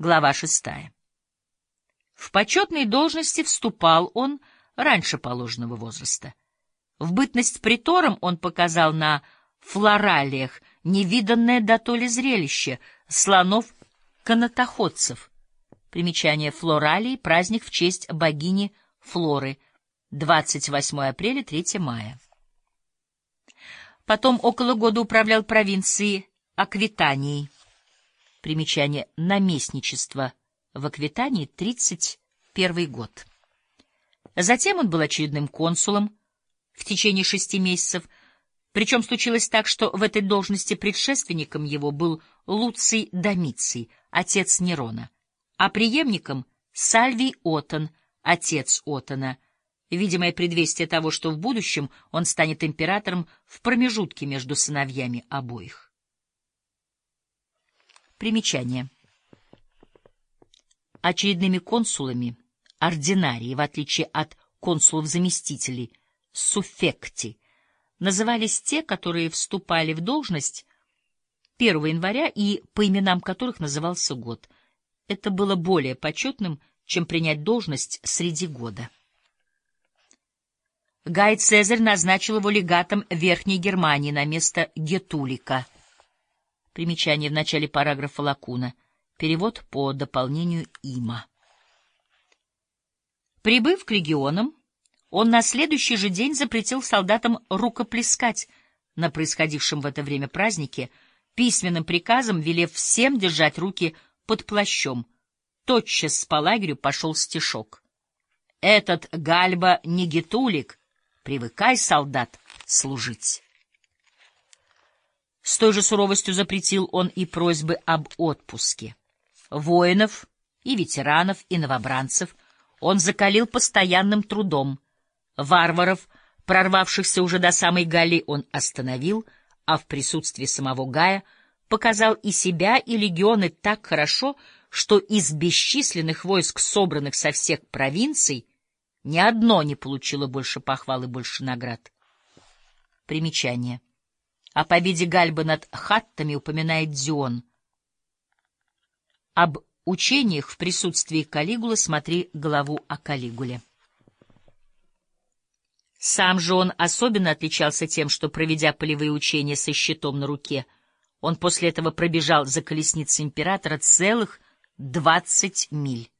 Глава шестая. В почетные должности вступал он раньше положенного возраста. В бытность притором он показал на флоралиях невиданное до то ли зрелище слонов-канатоходцев. Примечание флоралии — праздник в честь богини Флоры, 28 апреля, 3 мая. Потом около года управлял провинцией Аквитанией. Примечание наместничество в Аквитании, 31 год. Затем он был очередным консулом в течение шести месяцев, причем случилось так, что в этой должности предшественником его был Луций Домиций, отец Нерона, а преемником — Сальвий Отон, отец Отона — видимое предвестие того, что в будущем он станет императором в промежутке между сыновьями обоих. Примечание. Очередными консулами ординарии, в отличие от консулов-заместителей, суффекти, назывались те, которые вступали в должность 1 января и по именам которых назывался год. Это было более почетным, чем принять должность среди года. Гай Цезарь назначил его легатом Верхней Германии на место Гетулика. Примечание в начале параграфа Лакуна. Перевод по дополнению Има. Прибыв к легионам, он на следующий же день запретил солдатам рукоплескать на происходившем в это время празднике, письменным приказом велев всем держать руки под плащом. Тотчас по лагерю пошел стишок. «Этот Гальба не гетулик, Привыкай, солдат, служить. С той же суровостью запретил он и просьбы об отпуске. Воинов и ветеранов, и новобранцев он закалил постоянным трудом. Варваров, прорвавшихся уже до самой Гали, он остановил, а в присутствии самого Гая показал и себя, и легионы так хорошо, что из бесчисленных войск, собранных со всех провинций, ни одно не получило больше похвал и больше наград. Примечание. О победе Гальбы над хаттами упоминает Дион. Об учениях в присутствии Калигулы смотри главу о Калигуле. Сам же он особенно отличался тем, что, проведя полевые учения со щитом на руке, он после этого пробежал за колесницей императора целых двадцать миль.